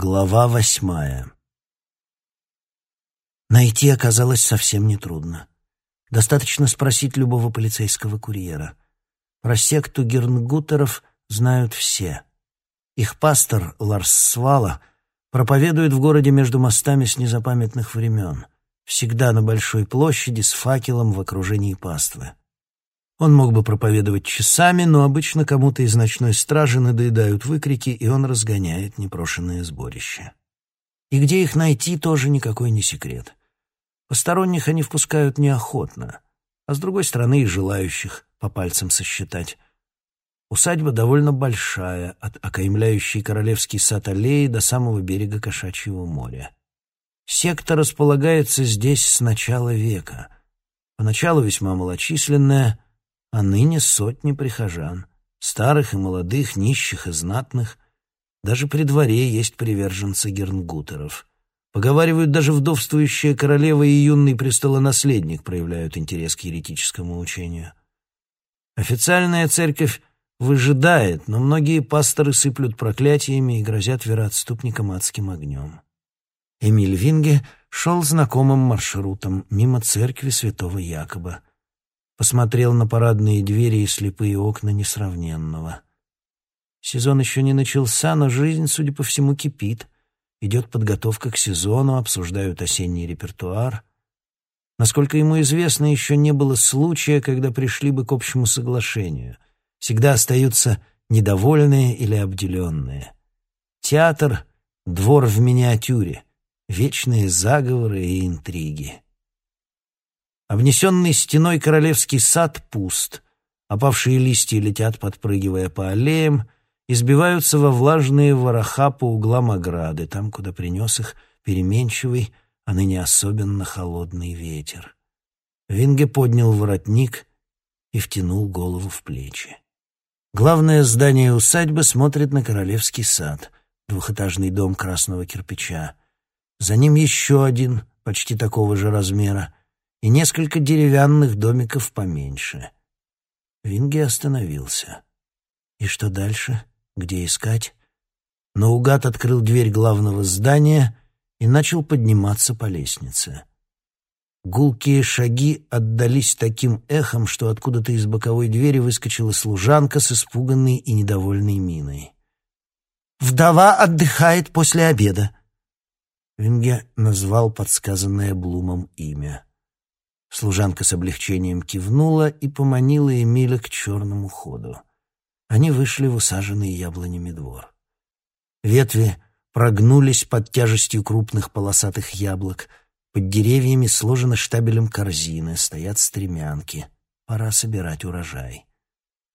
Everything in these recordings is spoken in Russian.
Глава восьмая Найти оказалось совсем нетрудно. Достаточно спросить любого полицейского курьера. Про секту Гернгутеров знают все. Их пастор Ларс Свала проповедует в городе между мостами с незапамятных времен, всегда на большой площади с факелом в окружении паствы. Он мог бы проповедовать часами, но обычно кому-то из ночной стражи надоедают выкрики, и он разгоняет непрошенное сборище. И где их найти, тоже никакой не секрет. Посторонних они впускают неохотно, а с другой стороны и желающих по пальцам сосчитать. Усадьба довольно большая, от окаймляющей Королевский сад аллеи до самого берега Кошачьего моря. Секта располагается здесь с начала века. Поначалу весьма малочисленная — а ныне сотни прихожан, старых и молодых, нищих и знатных. Даже при дворе есть приверженцы гернгутеров. Поговаривают, даже вдовствующая королева и юный престолонаследник проявляют интерес к еретическому учению. Официальная церковь выжидает, но многие пасторы сыплют проклятиями и грозят вероотступникам адским огнем. Эмиль Винге шел знакомым маршрутом мимо церкви святого Якоба посмотрел на парадные двери и слепые окна несравненного. Сезон еще не начался, но жизнь, судя по всему, кипит. Идет подготовка к сезону, обсуждают осенний репертуар. Насколько ему известно, еще не было случая, когда пришли бы к общему соглашению. Всегда остаются недовольные или обделенные. Театр — двор в миниатюре, вечные заговоры и интриги. Обнесенный стеной королевский сад пуст. Опавшие листья летят, подпрыгивая по аллеям, и сбиваются во влажные вороха по углам ограды, там, куда принес их переменчивый, а ныне особенно холодный ветер. Винге поднял воротник и втянул голову в плечи. Главное здание усадьбы смотрит на королевский сад, двухэтажный дом красного кирпича. За ним еще один, почти такого же размера, и несколько деревянных домиков поменьше. Винги остановился. И что дальше? Где искать? Наугад открыл дверь главного здания и начал подниматься по лестнице. Гулкие шаги отдались таким эхом, что откуда-то из боковой двери выскочила служанка с испуганной и недовольной миной. «Вдова отдыхает после обеда», Винге назвал подсказанное Блумом имя. Служанка с облегчением кивнула и поманила Эмиля к черному ходу. Они вышли в усаженный яблонями двор. Ветви прогнулись под тяжестью крупных полосатых яблок. Под деревьями сложены штабелем корзины, стоят стремянки. Пора собирать урожай.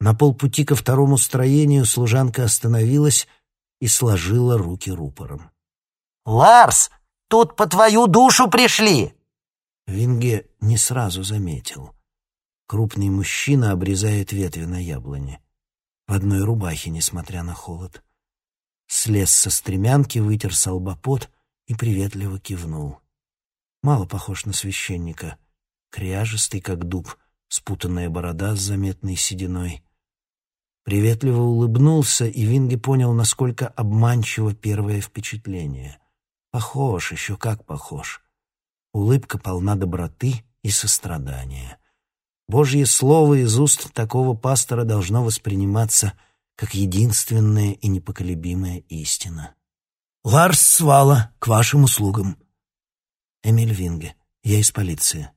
На полпути ко второму строению служанка остановилась и сложила руки рупором. «Ларс, тут по твою душу пришли!» Винге не сразу заметил. Крупный мужчина обрезает ветви на яблоне. В одной рубахе, несмотря на холод. Слез со стремянки, вытер солбопот и приветливо кивнул. Мало похож на священника. Кряжестый, как дуб, спутанная борода с заметной сединой. Приветливо улыбнулся, и Винге понял, насколько обманчиво первое впечатление. Похож, еще как похож. Улыбка полна доброты и сострадания. Божье слово из уст такого пастора должно восприниматься как единственная и непоколебимая истина. «Ларс Свала, к вашим услугам!» «Эмиль Винге, я из полиции».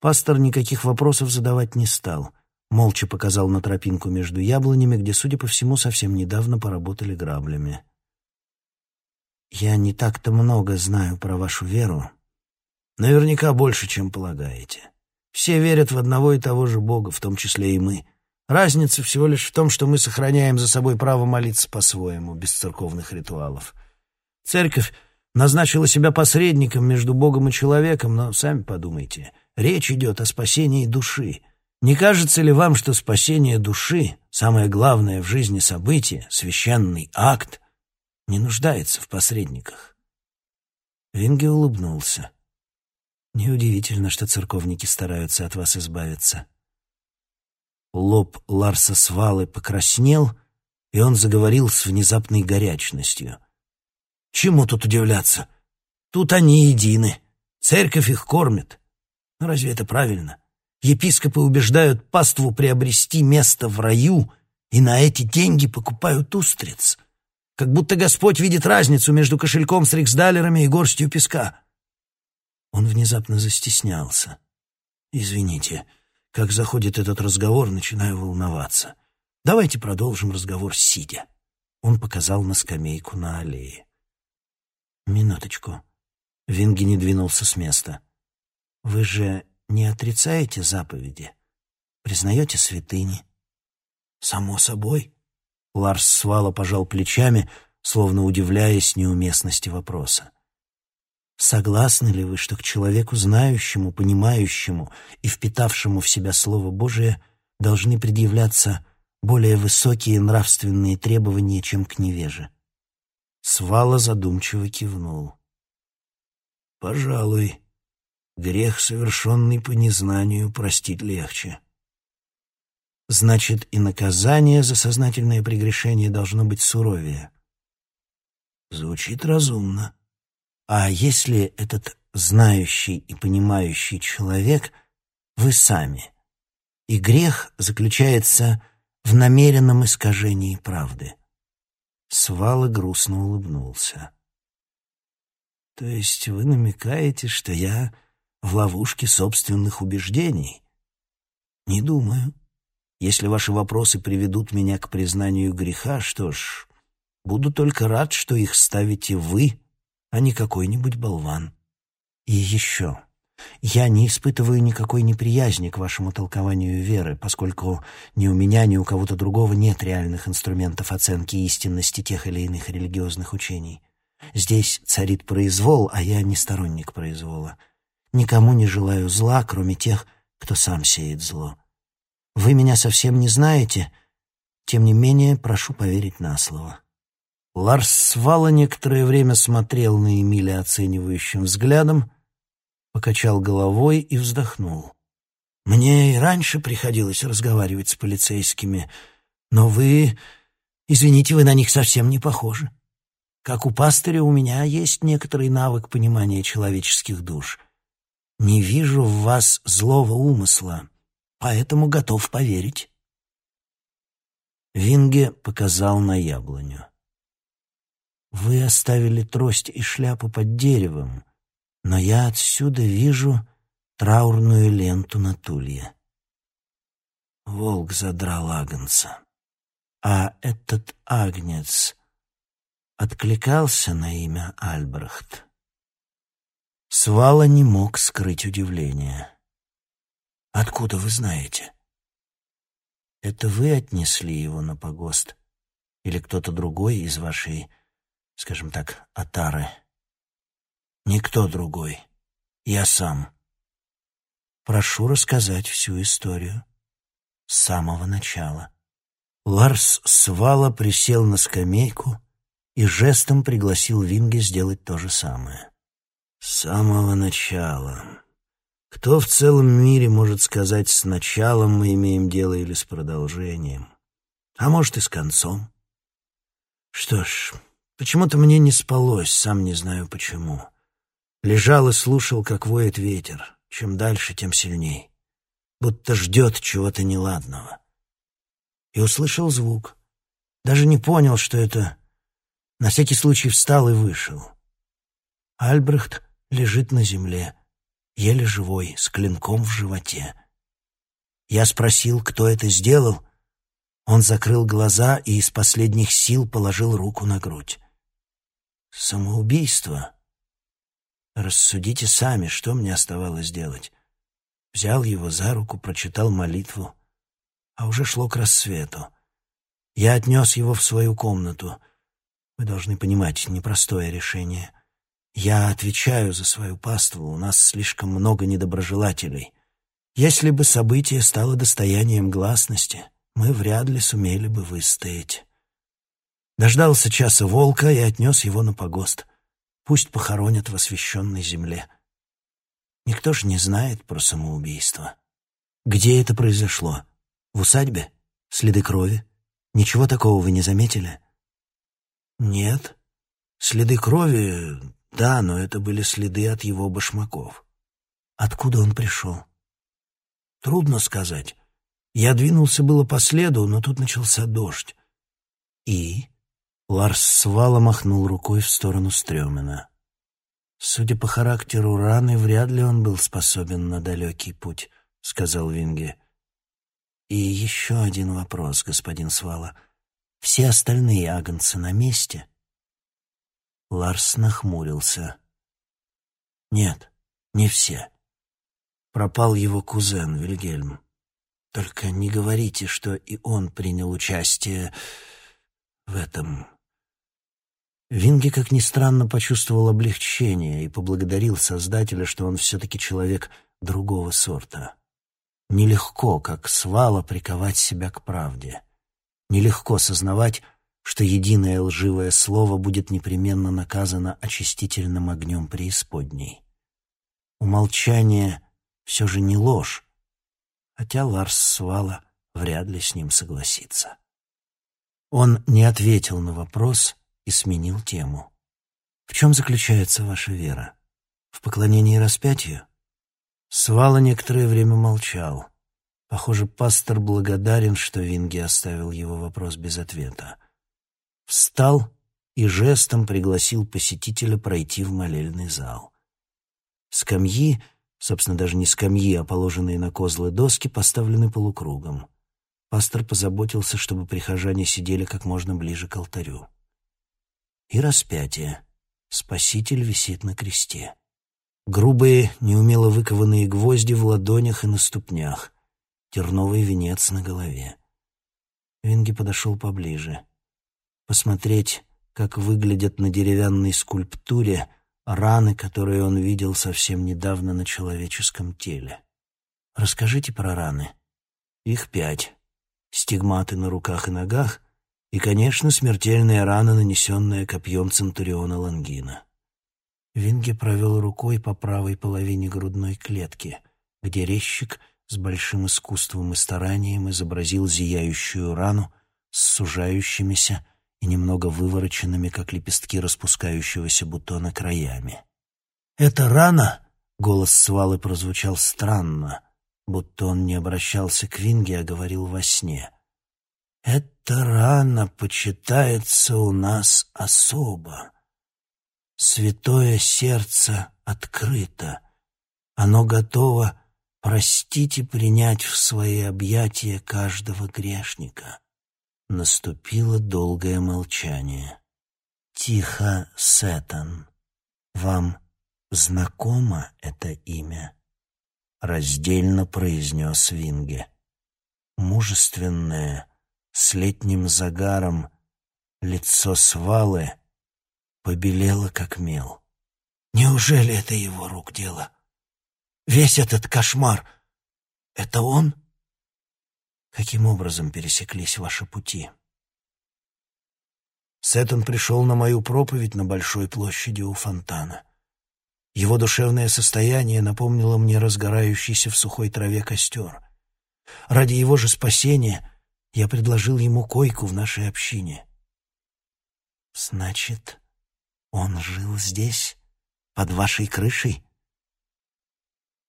Пастор никаких вопросов задавать не стал. Молча показал на тропинку между яблонями, где, судя по всему, совсем недавно поработали граблями. «Я не так-то много знаю про вашу веру, Наверняка больше, чем полагаете. Все верят в одного и того же Бога, в том числе и мы. Разница всего лишь в том, что мы сохраняем за собой право молиться по-своему, без церковных ритуалов. Церковь назначила себя посредником между Богом и человеком, но сами подумайте, речь идет о спасении души. Не кажется ли вам, что спасение души, самое главное в жизни событие, священный акт, не нуждается в посредниках? Винге улыбнулся. Неудивительно, что церковники стараются от вас избавиться. Лоб Ларса Свалы покраснел, и он заговорил с внезапной горячностью. Чему тут удивляться? Тут они едины. Церковь их кормит. Но разве это правильно? Епископы убеждают паству приобрести место в раю и на эти деньги покупают устриц. Как будто Господь видит разницу между кошельком с риксдалерами и горстью песка. Он внезапно застеснялся. «Извините, как заходит этот разговор, начинаю волноваться. Давайте продолжим разговор сидя». Он показал на скамейку на аллее. «Минуточку». Винги не двинулся с места. «Вы же не отрицаете заповеди? Признаете святыни?» «Само собой». Ларс Свала пожал плечами, словно удивляясь неуместности вопроса. Согласны ли вы, что к человеку знающему, понимающему и впитавшему в себя Слово Божие должны предъявляться более высокие нравственные требования, чем к невеже? Свала задумчиво кивнул. «Пожалуй, грех, совершенный по незнанию, простить легче. Значит, и наказание за сознательное прегрешение должно быть суровее». Звучит разумно. А если этот знающий и понимающий человек вы сами, и грех заключается в намеренном искажении правды? Свала грустно улыбнулся. То есть вы намекаете, что я в ловушке собственных убеждений? Не думаю. Если ваши вопросы приведут меня к признанию греха, что ж, буду только рад, что их ставите вы, а не какой-нибудь болван. И еще. Я не испытываю никакой неприязни к вашему толкованию веры, поскольку ни у меня, ни у кого-то другого нет реальных инструментов оценки истинности тех или иных религиозных учений. Здесь царит произвол, а я не сторонник произвола. Никому не желаю зла, кроме тех, кто сам сеет зло. Вы меня совсем не знаете, тем не менее прошу поверить на слово. Ларс Свала некоторое время смотрел на Эмиля оценивающим взглядом, покачал головой и вздохнул. «Мне и раньше приходилось разговаривать с полицейскими, но вы... Извините, вы на них совсем не похожи. Как у пастыря у меня есть некоторый навык понимания человеческих душ. Не вижу в вас злого умысла, поэтому готов поверить». Винге показал на яблоню. Вы оставили трость и шляпу под деревом, но я отсюда вижу траурную ленту на тулье. Волк задрал агнца. А этот агнец откликался на имя Альбрехт. Свала не мог скрыть удивление. «Откуда вы знаете?» «Это вы отнесли его на погост? Или кто-то другой из вашей скажем так, отары. Никто другой. Я сам. Прошу рассказать всю историю. С самого начала. Ларс Свала присел на скамейку и жестом пригласил Винге сделать то же самое. С самого начала. Кто в целом мире может сказать, с началом мы имеем дело или с продолжением? А может и с концом? Что ж, Почему-то мне не спалось, сам не знаю почему. Лежал и слушал, как воет ветер. Чем дальше, тем сильней. Будто ждет чего-то неладного. И услышал звук. Даже не понял, что это. На всякий случай встал и вышел. Альбрехт лежит на земле, еле живой, с клинком в животе. Я спросил, кто это сделал. Он закрыл глаза и из последних сил положил руку на грудь. Самоубийство? Рассудите сами, что мне оставалось делать. Взял его за руку, прочитал молитву, а уже шло к рассвету. Я отнес его в свою комнату. Вы должны понимать, непростое решение. Я отвечаю за свою паству, у нас слишком много недоброжелателей. Если бы событие стало достоянием гласности, мы вряд ли сумели бы выстоять. Дождался часа волка и отнес его на погост. Пусть похоронят в освященной земле. Никто же не знает про самоубийство. Где это произошло? В усадьбе? Следы крови? Ничего такого вы не заметили? Нет. Следы крови, да, но это были следы от его башмаков. Откуда он пришел? Трудно сказать. Я двинулся было по следу, но тут начался дождь. И Ларс Свала махнул рукой в сторону Стрёмина. «Судя по характеру раны, вряд ли он был способен на далекий путь», — сказал Винге. «И еще один вопрос, господин Свала. Все остальные агнцы на месте?» Ларс нахмурился. «Нет, не все. Пропал его кузен Вильгельм. Только не говорите, что и он принял участие в этом Винги, как ни странно, почувствовал облегчение и поблагодарил Создателя, что он все-таки человек другого сорта. Нелегко, как свала, приковать себя к правде. Нелегко сознавать, что единое лживое слово будет непременно наказано очистительным огнем преисподней. Умолчание все же не ложь, хотя Ларс Свала вряд ли с ним согласится. Он не ответил на вопрос — и сменил тему. «В чем заключается ваша вера? В поклонении распятию?» Свала некоторое время молчал. Похоже, пастор благодарен, что Винги оставил его вопрос без ответа. Встал и жестом пригласил посетителя пройти в молельный зал. Скамьи, собственно, даже не скамьи, а положенные на козлы доски, поставлены полукругом. Пастор позаботился, чтобы прихожане сидели как можно ближе к алтарю и распятие. Спаситель висит на кресте. Грубые, неумело выкованные гвозди в ладонях и на ступнях. Терновый венец на голове. Винги подошел поближе. Посмотреть, как выглядят на деревянной скульптуре раны, которые он видел совсем недавно на человеческом теле. Расскажите про раны. Их пять. Стигматы на руках и ногах — и, конечно, смертельная рана, нанесенная копьем Центуриона Лангина. Винге провел рукой по правой половине грудной клетки, где резчик с большим искусством и старанием изобразил зияющую рану с сужающимися и немного вывороченными, как лепестки распускающегося бутона, краями. «Эта рана!» — голос Свалы прозвучал странно, будто он не обращался к Винге, а говорил во сне — эта рана почитается у нас особо. Святое сердце открыто. Оно готово простить и принять в свои объятия каждого грешника. Наступило долгое молчание. «Тихо, Сетан, вам знакомо это имя?» Раздельно произнес Винге. Мужественное, с летним загаром, лицо свалы побелело, как мел. Неужели это его рук дело? Весь этот кошмар — это он? Каким образом пересеклись ваши пути? Сеттон пришел на мою проповедь на Большой площади у фонтана. Его душевное состояние напомнило мне разгорающийся в сухой траве костер. Ради его же спасения я предложил ему койку в нашей общине. Значит, он жил здесь, под вашей крышей?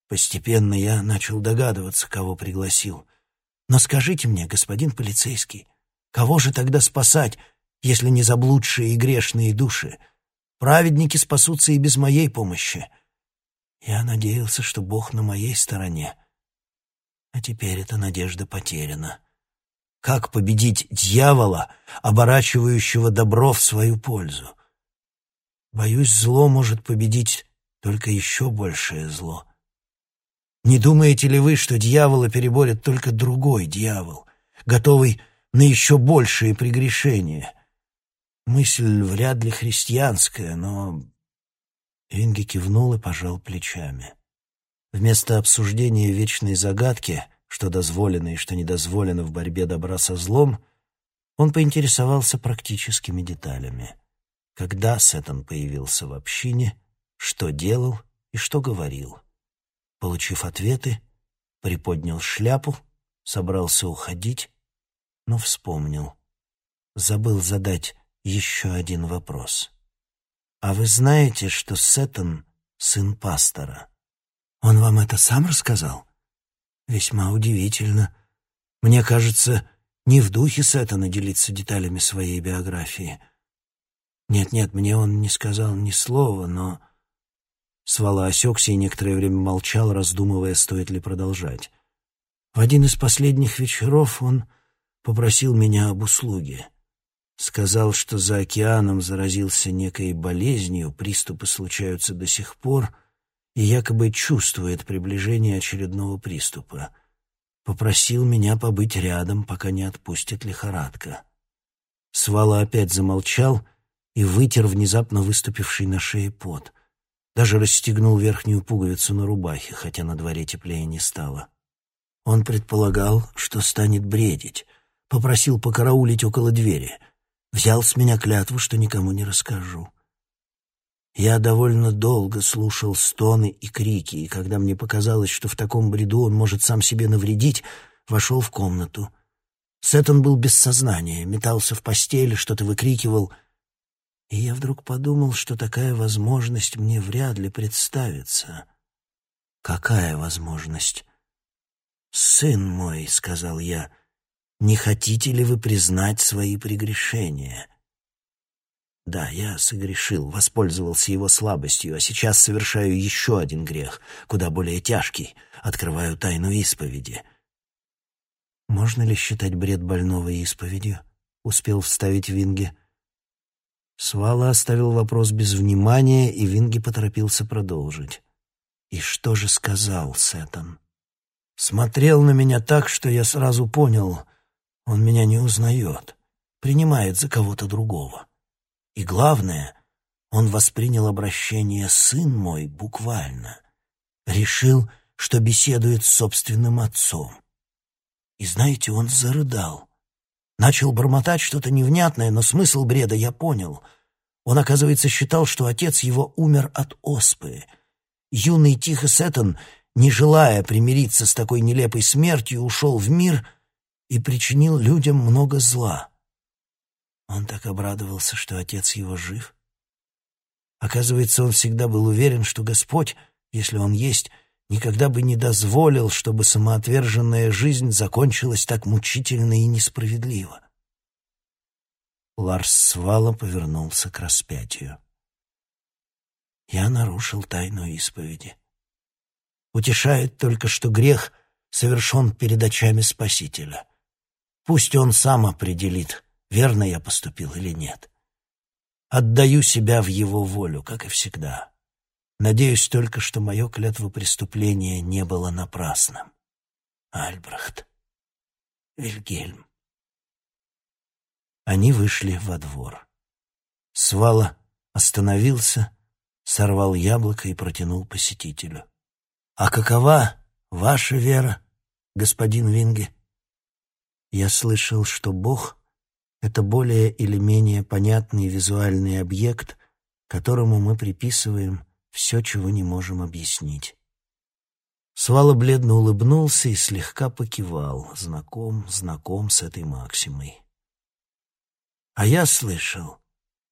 Постепенно я начал догадываться, кого пригласил. Но скажите мне, господин полицейский, кого же тогда спасать, если не заблудшие и грешные души? Праведники спасутся и без моей помощи. Я надеялся, что Бог на моей стороне. А теперь эта надежда потеряна. Как победить дьявола, оборачивающего добро в свою пользу? Боюсь, зло может победить только еще большее зло. Не думаете ли вы, что дьявола переборет только другой дьявол, готовый на еще большие прегрешения? Мысль вряд ли христианская, но... Винги кивнул и пожал плечами. Вместо обсуждения вечной загадки что дозволено и что недозволено в борьбе добра со злом, он поинтересовался практическими деталями. Когда Сеттон появился в общине, что делал и что говорил. Получив ответы, приподнял шляпу, собрался уходить, но вспомнил. Забыл задать еще один вопрос. «А вы знаете, что Сеттон — сын пастора?» «Он вам это сам рассказал?» «Весьма удивительно. Мне кажется, не в духе Сеттона делиться деталями своей биографии. Нет-нет, мне он не сказал ни слова, но...» Свала осекся и некоторое время молчал, раздумывая, стоит ли продолжать. В один из последних вечеров он попросил меня об услуге. Сказал, что за океаном заразился некой болезнью, приступы случаются до сих пор, и якобы чувствует приближение очередного приступа. Попросил меня побыть рядом, пока не отпустит лихорадка. Свала опять замолчал и вытер внезапно выступивший на шее пот. Даже расстегнул верхнюю пуговицу на рубахе, хотя на дворе теплее не стало. Он предполагал, что станет бредить, попросил покараулить около двери — Взял с меня клятву, что никому не расскажу. Я довольно долго слушал стоны и крики, и когда мне показалось, что в таком бреду он может сам себе навредить, вошел в комнату. Сеттон был без сознания, метался в постели, что-то выкрикивал. И я вдруг подумал, что такая возможность мне вряд ли представится. «Какая возможность?» «Сын мой», — сказал я, — не хотите ли вы признать свои прегрешения? Да, я согрешил, воспользовался его слабостью, а сейчас совершаю еще один грех, куда более тяжкий, открываю тайну исповеди. Можно ли считать бред больного исповедью? Успел вставить Винги. Свала оставил вопрос без внимания, и Винги поторопился продолжить. И что же сказал Сеттон? Смотрел на меня так, что я сразу понял, он меня не узнает, принимает за кого-то другого. И главное, он воспринял обращение «сын мой» буквально. Решил, что беседует с собственным отцом. И знаете, он зарыдал. Начал бормотать что-то невнятное, но смысл бреда я понял. Он, оказывается, считал, что отец его умер от оспы. Юный Тихо Сеттон, не желая примириться с такой нелепой смертью, ушел в мир — и причинил людям много зла. Он так обрадовался, что отец его жив. Оказывается, он всегда был уверен, что Господь, если он есть, никогда бы не дозволил, чтобы самоотверженная жизнь закончилась так мучительно и несправедливо. Ларс Свала повернулся к распятию. Я нарушил тайну исповеди. Утешает только, что грех совершен перед очами Спасителя. Пусть он сам определит, верно я поступил или нет. Отдаю себя в его волю, как и всегда. Надеюсь только, что мое клятво преступления не было напрасным. Альбрехт. Вильгельм. Они вышли во двор. Свала остановился, сорвал яблоко и протянул посетителю. «А какова ваша вера, господин Винге?» Я слышал, что Бог — это более или менее понятный визуальный объект, которому мы приписываем все, чего не можем объяснить. Свала бледно улыбнулся и слегка покивал, знаком, знаком с этой максимой. А я слышал,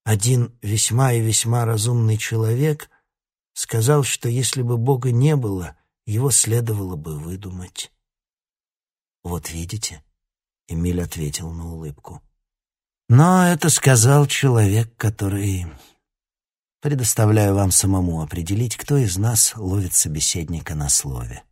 один весьма и весьма разумный человек сказал, что если бы Бога не было, его следовало бы выдумать. Вот видите, Эмиль ответил на улыбку. Но это сказал человек, который... Предоставляю вам самому определить, кто из нас ловит собеседника на слове.